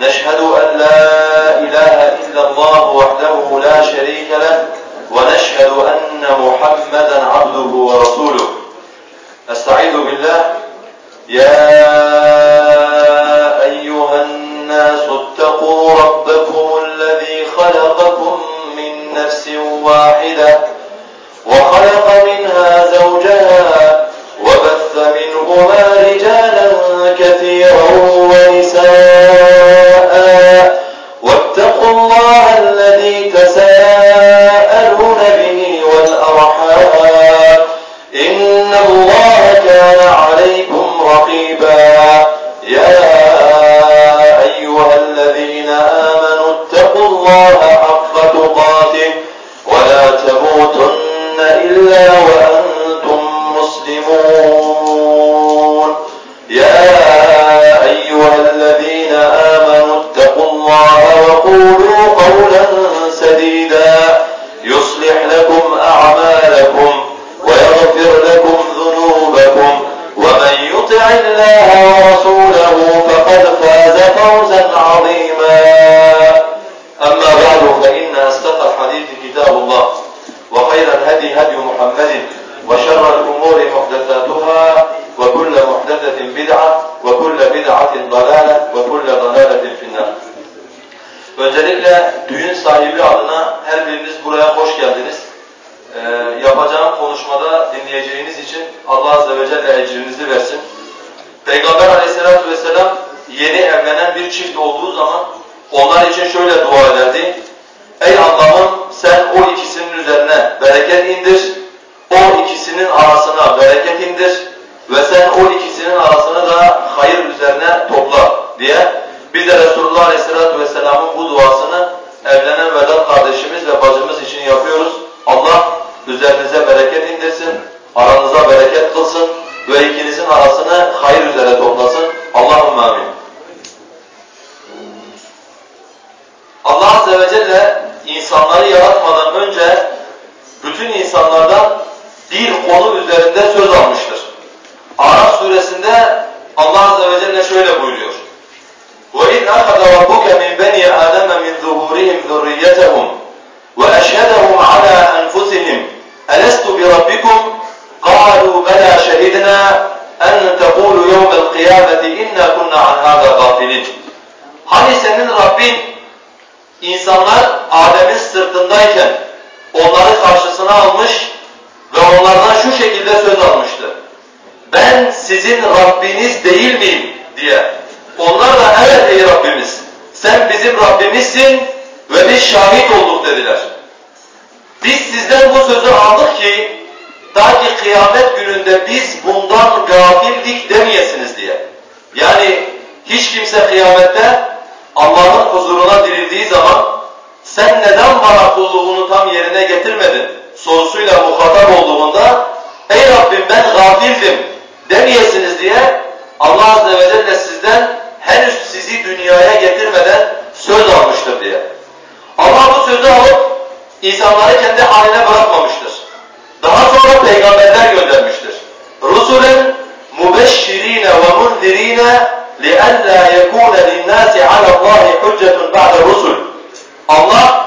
نشهد أن لا إله إلا الله وحده لا شريك له ونشهد أن محمدا عبده ورسوله. أستعيذ بالله. يا أيها الناس اتقوا ربكم الذي خلقكم من نفس واحدة. الله evlenen bir çift olduğu zaman onlar için şöyle dua ederdi. Ey Allah'ım sen o ikisinin üzerine bereket indir, o ikisinin arasına bereket indir ve sen o ikisinin arasını da hayır üzerine topla diye biz de Resulullah Aleyhisselatü Vesselam'ın bu duasını evlenen Vedat kardeşimiz ve bacımız için yapıyoruz. Allah üzerinize bereket indirsin, aranıza bereket kılsın ve ikinizin arasını hayır üzere toplasın. Allahümme amin. Azze ve Celle insanları yaratmadan önce bütün insanlardan bir konu üzerinde söz almıştır. Araf suresinde Allah Azze ve Celle şöyle buyuruyor. وَإِذْ أَخَذَ رَبُّكَ مِنْ بَنِي آدَمَ مِنْ ظُهُورِهِمْ ذُرِّيَّتَهُمْ وَأَشْهَدَهُمْ عَلَى أَنفُسِهِمْ أَلَسْتُ بِرَبِّكُمْ قَالُوا بَلَى شَهِدْنَا أَنْ تَقُولُوا يَوْمَ الْقِيَامَةِ إِنَّا كُنَّا عَنْ هَذَا غَافِلِينَ Hani senin Rabbin insanlar Adem'in sırtındayken onları karşısına almış ve onlardan şu şekilde söz almıştı. Ben sizin Rabbiniz değil miyim diye. Onlar da evet ey Rabbimiz sen bizim Rabbimizsin ve biz şahit olduk dediler. Biz sizden bu sözü aldık ki ta ki kıyamet gününde biz bundan gafildik demeyesiniz diye. Yani hiç kimse kıyamette Allah'ın huzuruna dirildiği zaman sen neden bana kulluğunu tam yerine getirmedin sorusuyla muhatap olduğunda ey Rabbim ben gafildim demeyesiniz diye Allah Azze ve Celle sizden henüz sizi dünyaya getirmeden söz almıştır diye. Allah bu sözü alıp insanları kendi haline bırakmamıştır. Daha sonra peygamberler göndermiştir. Rusulen mubeşşirine ve munzirine لِأَلَّا يَكُونَ لِلنَّاسِ عَلَى اللّٰهِ حُجَّةٌ بَعْدَ الرُّسُلِ Allah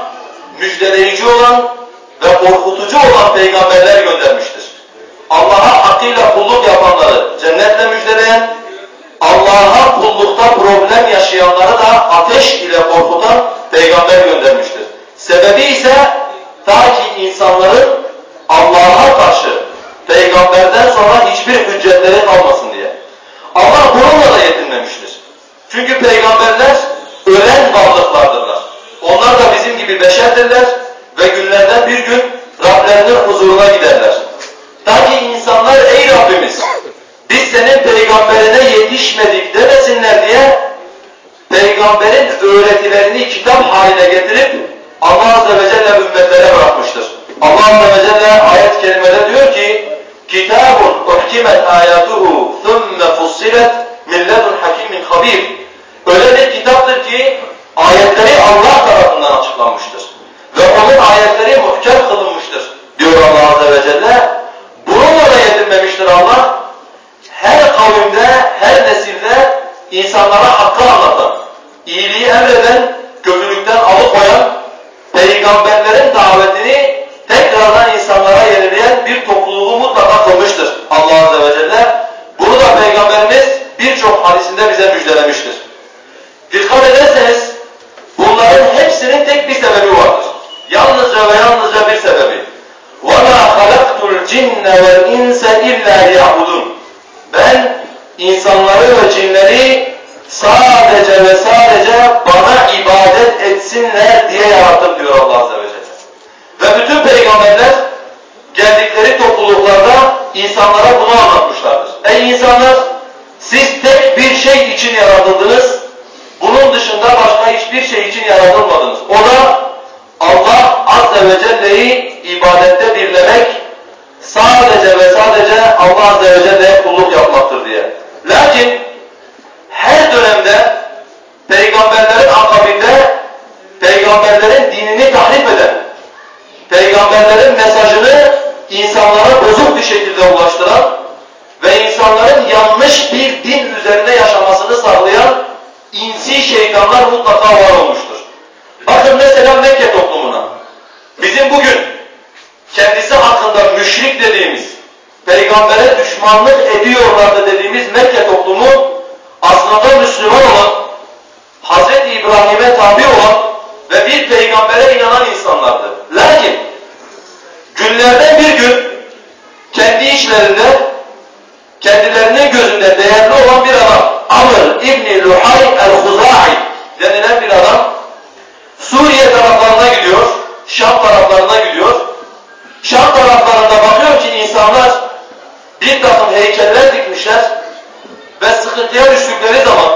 müjdeleyici olan ve korkutucu olan peygamberler göndermiştir. Allah'a hakkıyla kulluk yapanları cennetle müjdeleyen, Allah'a kullukta problem yaşayanları da ateş ile korkutan peygamber göndermiştir. Sebebi ise ta ki insanların Allah'a karşı peygamberden sonra hiçbir hüccetleri kalmasın diye. Allah bununla edinmemiştir. Çünkü peygamberler ölen varlıklardırlar. Onlar da bizim gibi beşerdirler ve günlerden bir gün Rablerinin huzuruna giderler. Ta insanlar ey Rabbimiz biz senin peygamberine yetişmedik demesinler diye peygamberin öğretilerini kitap haline getirip Allah Azze ve Celle ümmetlere bırakmıştır. Allah Azze ve Celle ayet kelimede diyor ki كِتَابٌ اُحْكِمَتْ آيَاتُهُ ثُمَّ فُصِّلَتْ ledun hakimin habir. Öyle bir kitaptır ki ayetleri Allah tarafından açıklanmıştır. Ve onun ayetleri muhkem kılınmıştır diyor Allah Azze ve Celle. Bununla da yetinmemiştir Allah. Her kavimde, her nesilde insanlara hakkı anlatan, iyiliği emreden, kötülükten alıkoyan, peygamberlerin davetini tekrardan insanlara yenileyen bir topluluğu mutlaka kılmıştır Allah Azze ve Celle. Bunu da Peygamberimiz birçok hadisinde bize müjdelemiştir. Dikkat ederseniz bunların hepsinin tek bir sebebi vardır. Yalnızca ve yalnızca bir sebebi. وَمَا خَلَقْتُ الْجِنَّ وَالْاِنْسَ اِلَّا لِيَعْبُدُونَ Ben insanları ve cinleri sadece ve sadece bana ibadet etsinler diye yarattım diyor Allah Azze ve Celle. Ve bütün peygamberler geldikleri topluluklarda insanlara bunu anlatmışlardır. Ey insanlar siz tek bir şey için yaratıldınız. Bunun dışında başka hiçbir şey için yaratılmadınız. O da Allah Azze ve Celle'yi ibadette birlemek, sadece ve sadece Allah Azze ve Celle'ye kulluk yapmaktır diye. Lakin her dönemde peygamberlerin akabinde peygamberlerin dinini tahrip eden, peygamberlerin mesajını insanlara bozuk bir şekilde ulaştıran insanların yanlış bir din üzerine yaşamasını sağlayan insi şeytanlar mutlaka var olmuştur. Bakın mesela Mekke toplumuna. Bizim bugün kendisi hakkında müşrik dediğimiz, peygambere düşmanlık ediyorlardı dediğimiz Mekke toplumu aslında Müslüman olan, Hazreti İbrahim'e tabi olan ve bir peygambere inanan insanlardı. Lakin günlerden bir gün kendi işlerinde kendilerinin gözünde değerli olan bir adam Amr İbni Luhay el-Huzai denilen bir adam Suriye taraflarına gidiyor, Şam taraflarına gidiyor. Şam taraflarında bakıyor ki insanlar bir takım heykeller dikmişler ve sıkıntıya düştükleri zaman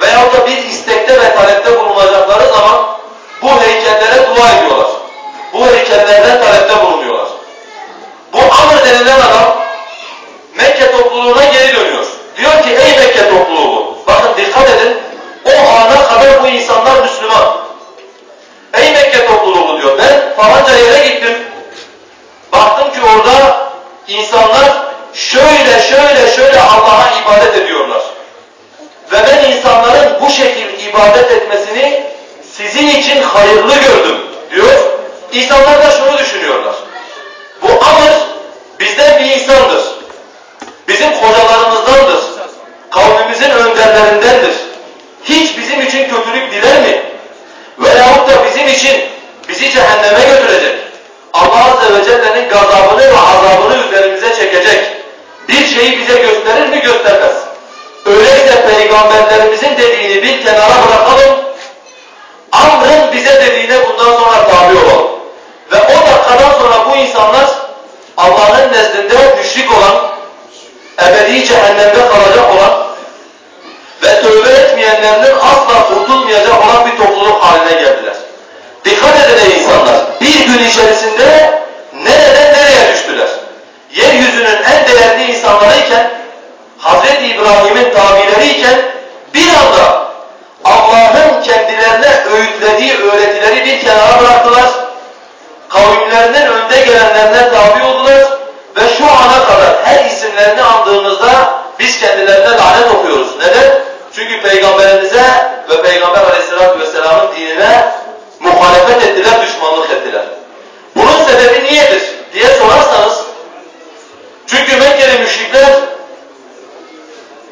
veyahut da bir istekte ve talepte bulunacakları zaman bu heykellere dua ediyorlar. Bu heykellerden talepte bulunuyorlar. Bu Amr denilen adam Mekke topluluğuna geri dönüyor. Diyor ki ey Mekke topluluğu bakın dikkat edin o ana kadar bu insanlar Müslüman. Ey Mekke topluluğu diyor ben falanca yere gittim. Baktım ki orada insanlar şöyle şöyle şöyle Allah'a ibadet ediyorlar. Ve ben insanların bu şekil ibadet etmesini sizin için hayırlı gördüm diyor. İnsanlar da şunu ve peygamber aleyhissalatü vesselamın dinine muhalefet ettiler, düşmanlık ettiler. Bunun sebebi niyedir diye sorarsanız çünkü Mekkeli müşrikler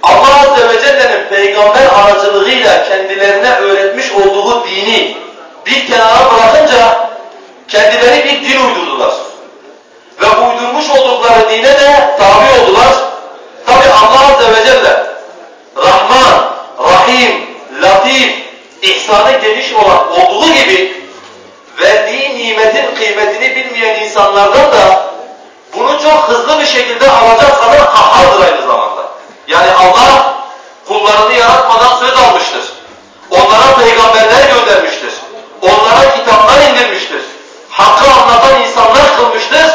Allah Azze ve Celle'nin peygamber aracılığıyla kendilerine öğretmiş olduğu dini bir kenara bırakınca kendileri bir din uydurdular. Ve uydurmuş oldukları dine de tabi oldular. ihsana geniş olan olduğu gibi verdiği nimetin kıymetini bilmeyen insanlardan da bunu çok hızlı bir şekilde alacak kadar kahardır aynı zamanda. Yani Allah kullarını yaratmadan söz almıştır. Onlara peygamberler göndermiştir. Onlara kitaplar indirmiştir. Hakkı anlatan insanlar kılmıştır.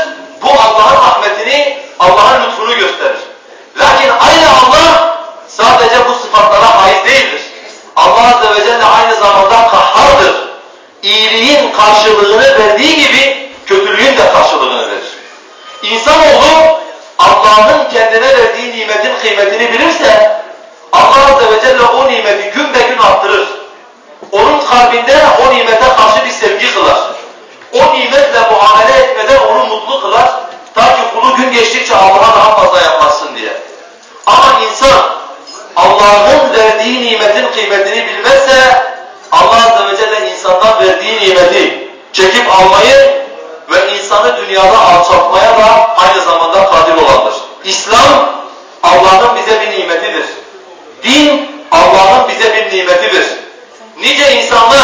Bu Allah'ın rahmetini, Allah'ın lütfunu gösterir. Lakin aynı Allah sadece bu sıfat karşılığını verdiği gibi kötülüğün de karşılığını verir. İnsanoğlu Allah'ın kendine verdiği nimetin kıymetini bilirse Allah Azze ve Celle o nimeti gün be gün arttırır. Onun kalbinde o nimete karşı bir sevgi kılar. O nimetle muamele etmeden onu mutlu kılar. Ta ki kulu gün geçtikçe Allah'a daha fazla yapmasın diye. Ama insan Allah'ın verdiği nimetin kıymetini verdiği nimeti çekip almayı ve insanı dünyada alçaltmaya da aynı zamanda kadir olandır. İslam Allah'ın bize bir nimetidir. Din Allah'ın bize bir nimetidir. Nice insanlar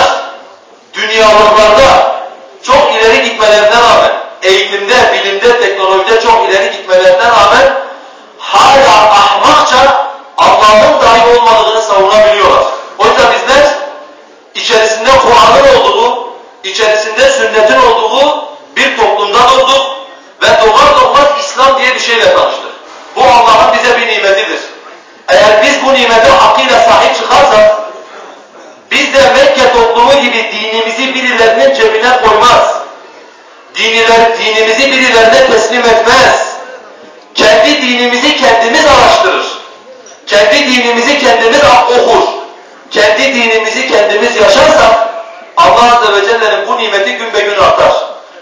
sünnetin olduğu bir toplumda doğduk ve doğar doğmaz İslam diye bir şeyle tanıştık. Bu Allah'ın bize bir nimetidir. Eğer biz bu nimete hakkıyla sahip çıkarsak, biz de Mekke toplumu gibi dinimizi birilerinin cebine koymaz. Diniler, dinimizi birilerine teslim etmez. Kendi dinimizi kendimiz araştırır. Kendi dinimizi kendimiz okur. Kendi dinimizi kendimiz yaşarsak Allah Azze ve Celle'nin bu nimeti gün be gün artar.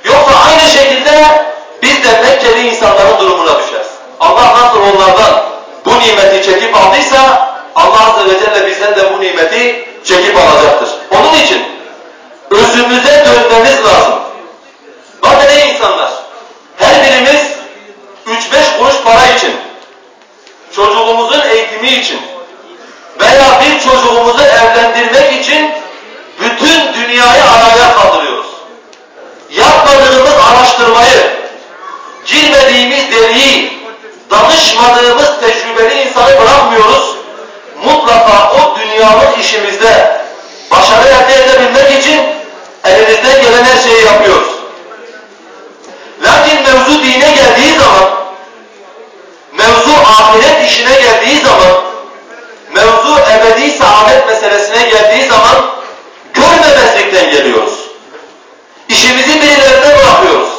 Yoksa aynı şekilde biz de Mekkeli insanların durumuna düşeriz. Allah nasıl onlardan bu nimeti çekip aldıysa Allah Azze ve Celle bizden de bu nimeti çekip alacaktır. Onun için özümüze dönmemiz lazım. Bakın ey insanlar, her birimiz 3-5 kuruş para için, çocuğumuzun eğitimi için veya bir çocuğumuzu evlendirmek için dünyayı araya kaldırıyoruz. Yapmadığımız araştırmayı, girmediğimiz deliği, danışmadığımız tecrübeli insanı bırakmıyoruz. Mutlaka o dünyalık işimizde başarı elde edebilmek için elimizden gelen her şeyi yapıyoruz. Lakin mevzu dine geldiği zaman, mevzu ahiret işine geldiği zaman, mevzu ebedi saadet meselesine geldiği zaman görmemezlikten geliyoruz. İşimizi birilerine bırakıyoruz.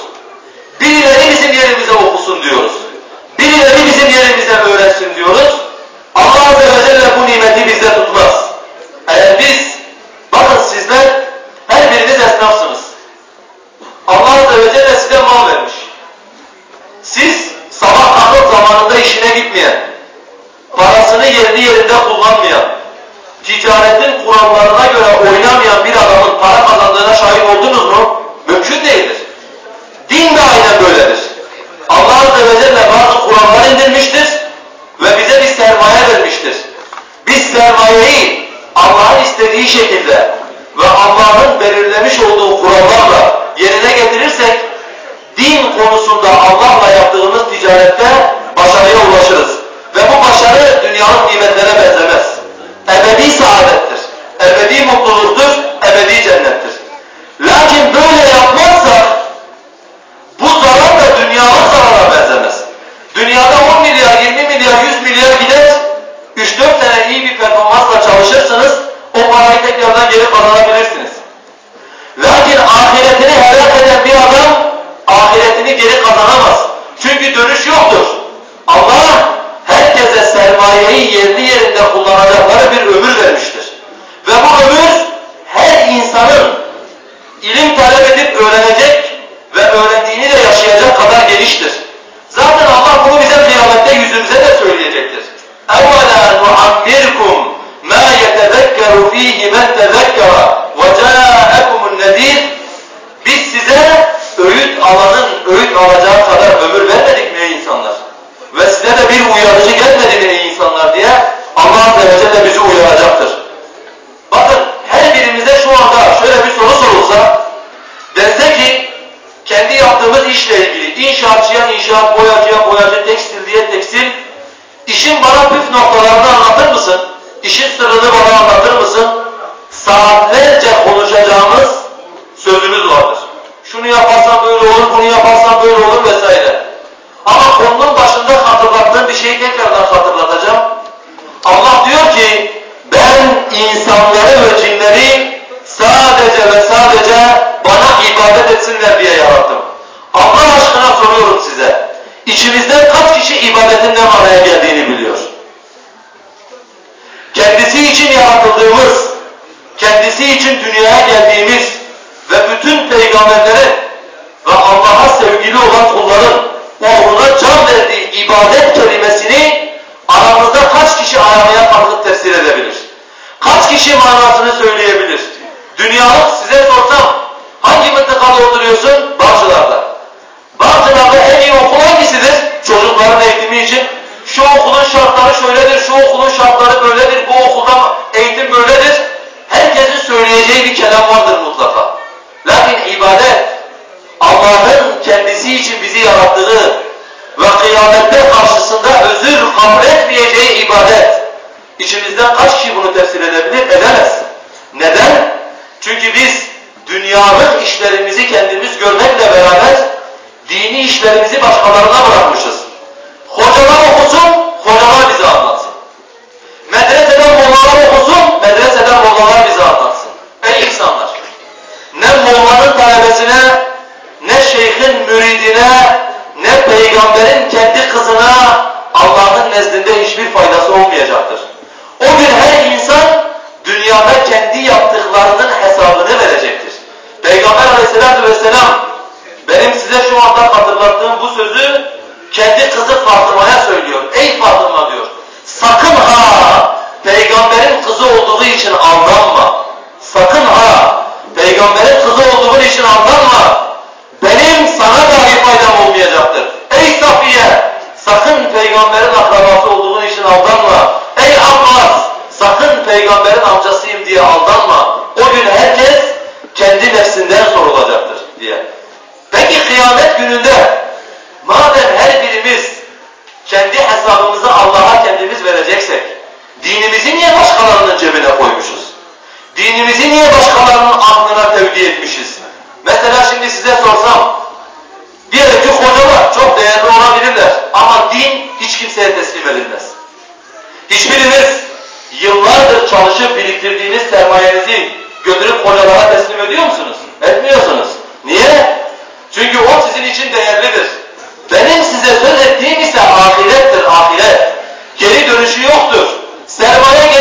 Birileri bizim yerimize okusun diyoruz. Birileri bizim yerimize öğretsin diyoruz. Allah Azze ve Celle bu nimeti bizde tutmaz. Eğer biz, bakın sizler her biriniz esnafsınız. Allah Azze ve Celle size mal vermiş. Siz sabah kalkıp zamanında işine gitmeyen, parasını yerli yerinde kullanmayan, ticaretin kurallarına göre oynamayan bir adamın para kazandığına şahit oldunuz mu? Mümkün değildir. Din de aynen böyledir. Allah Azze ve Celle bazı kurallar indirmiştir ve bize bir sermaye vermiştir. Biz sermayeyi Allah'ın istediği şekilde ve Allah'ın belirlemiş olduğu kurallarla yerine getirirsek din konusunda Allah'la yaptığımız ticarette başarıya ulaşırız. Ve bu başarı dünyanın nimetlere benzemez. Ebedi saadettir. Ebedi mutluluktur. Ebedi cennettir. Lakin böyle yapmazsak sırrını bana anlatır mısın? Saatlerce konuşacağımız sözümüz vardır. Şunu yaparsan böyle olur, bunu yaparsan böyle olur vesaire. Ama konunun başında hatırlattığım bir şeyi tekrardan hatırlatacağım. Allah diyor ki ben insanları ve cinleri sadece ve sadece bana ibadet etsinler diye yarattım. Allah aşkına soruyorum size. İçimizden kaç kişi ibadetin ne manaya geldiğini biliyor? Yaratıldığımız, kendisi için dünyaya geldiğimiz ve bütün peygamberlerin ve Allah'a sevgili olan kulların uğruna can verdiği ibadet kelimesini aramızda kaç kişi aramaya kalkıp tefsir edebilir? Kaç kişi manasını söyleyebilir? Dünyalık size sorsam hangi mıntıkada oturuyorsun? Bağcılar'da. Bağcılar'da en iyi okul hangisidir? Çocukların eğitimi için. Şu okulun şartları şöyledir, şu okulun şartları böyledir, bu okulda eğitim böyledir. Herkesin söyleyeceği bir kelam vardır mutlaka. Lakin ibadet, Allah'ın kendisi için bizi yarattığı ve kıyamette karşısında özür kabul etmeyeceği ibadet. İçimizden kaç kişi bunu tefsir edebilir? Edemez. Neden? Çünkü biz dünyalık işlerimizi kendimiz görmekle beraber dini işlerimizi başkalarına bırakmışız. Hocalar hocalar bize anlatsın. Medreseden mollalar okusun, medreseden mollalar bize anlatsın. Ey insanlar! Ne mollanın talebesine, ne şeyhin müridine, ne peygamberin kendi kızına Allah'ın nezdinde hiçbir faydası olmayacaktır. O gün her insan dünyada kendi yaptıklarının hesabını verecektir. Peygamber aleyhissalatü vesselam benim size şu anda hatırlattığım bu sözü kendi kızı Fatıma'ya söylüyor. Ey Fatıma diyor, sakın ha peygamberin kızı olduğu için aldanma. Sakın ha peygamberin kızı olduğun için aldanma. Benim sana dahi faydam olmayacaktır. Ey Safiye sakın peygamberin akrabası olduğun için aldanma. Ey Abbas sakın peygamberin amcasıyım diye aldanma. O gün herkes kendi nefsinden sorulacaktır diye. Peki kıyamet gününde madem her birimiz kendi hesabımızı Allah'a kendimiz vereceksek dinimizi niye başkalarının cebine koymuşuz? Dinimizi niye başkalarının aklına tevdi etmişiz? Mesela şimdi size sorsam diyelim ki hocalar çok değerli olabilirler ama din hiç kimseye teslim edilmez. Hiçbiriniz yıllardır çalışıp biriktirdiğiniz sermayenizi götürüp hocalara teslim ediyor musunuz? Etmiyorsunuz. Niye? Çünkü o sizin için değerlidir. Benim size söz ettiğim ise ahirettir, ahiret. Geri dönüşü yoktur. Sermaye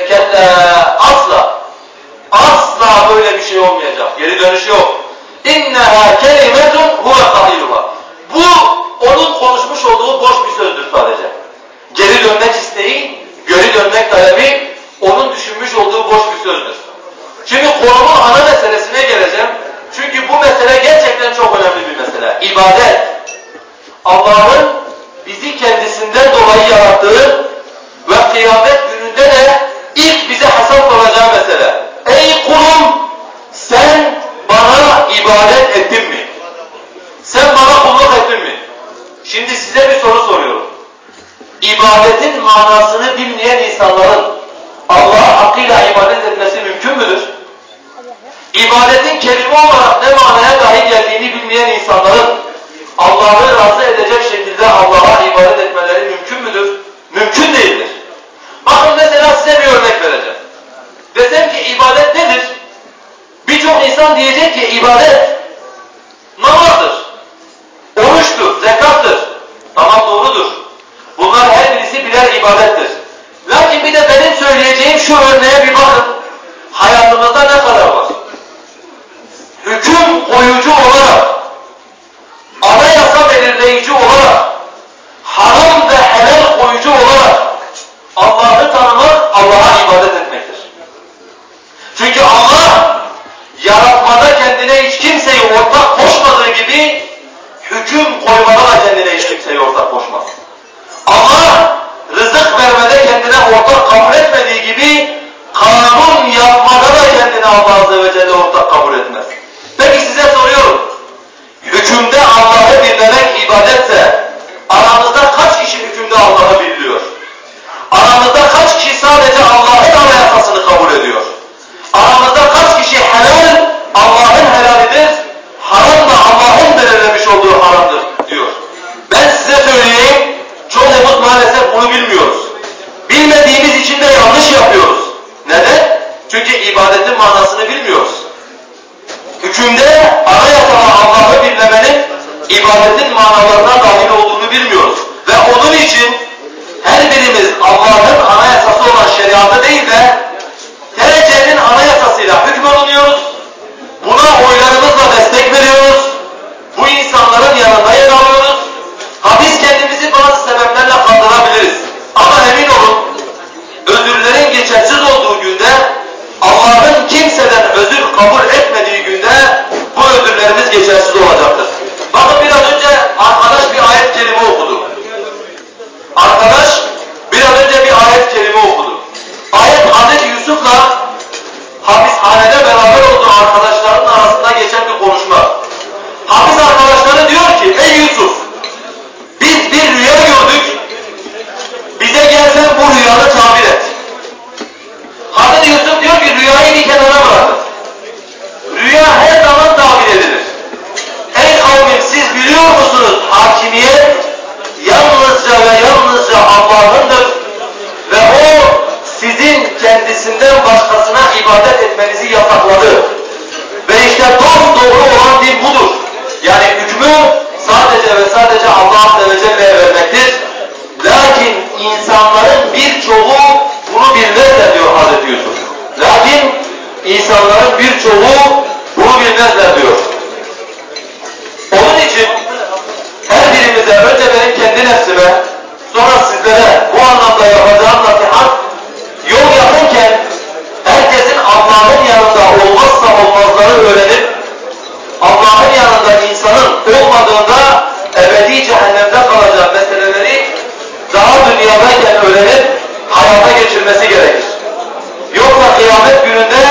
diyecek kella asla. Asla böyle bir şey olmayacak. Geri dönüş yok. İnneha kelimetun huve kailuha. Bu onun konuşmuş olduğu boş bir sözdür sadece. Geri dönmek isteği, geri dönmek talebi onun düşünmüş olduğu boş bir sözdür. Şimdi konumun ana meselesine geleceğim. Çünkü bu mesele gerçekten çok önemli bir mesele. İbadet. Allah'ın bizi kendisinden dolayı yarattığı ve kıyamet ettin mi? Sen bana kulluk ettin mi? Şimdi size bir soru soruyorum. İbadetin manasını bilmeyen insanların Allah'a hakkıyla ibadet etmesi mümkün müdür? İbadetin kelime olarak ne manaya dahi geldiğini bilmeyen insanların Allah'ı razı edecek şekilde Allah'a ibadet etmeleri mümkün müdür? Mümkün değildir. Bakın mesela size bir örnek vereceğim. Desem ki ibadet nedir? Birçok insan diyecek ki ibadet namazdır, oruçtur, zekattır. Tamam doğrudur. Bunlar her birisi birer ibadettir. Lakin bir de benim söyleyeceğim kendisinden başkasına ibadet etmenizi yasakladı. Ve işte doğru olan din budur. Yani hükmü sadece ve sadece Allah Azze ve vermektir. Lakin insanların birçoğu bunu bilmezler diyor Hazreti Yusuf. Lakin insanların birçoğu bunu bilmezler diyor. Onun için her birimize önce benim kendi nefsime sonra sizlere bu anlamda yapacağım Yanında olmazsa olmazları öğrenip Allah'ın yanında insanın olmadığında ebedi cehennemde kalacağı meseleleri daha dünyadayken öğrenip hayata geçirmesi gerekir. Yoksa kıyamet gününde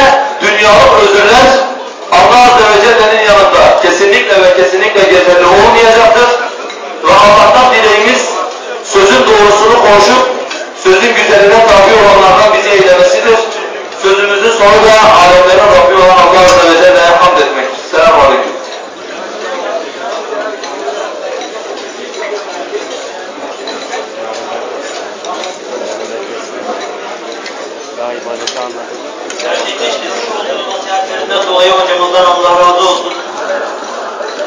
dünyalık özürler Allah Azze ve Celle'nin yanında kesinlikle ve kesinlikle geçerli olmayacaktır. Ve Allah'tan dileğimiz sözün doğrusunu konuşup sözün güzeline tabi olanlardan bizi eylemesidir. Sonu da alemlerin Rabbi olan Allah Azze ve Celle'ye hamd etmektir. Selamun Aleyküm. Daha ibadeti anlatılır. gerçekleştirmiş olduğu nasihatlerinden dolayı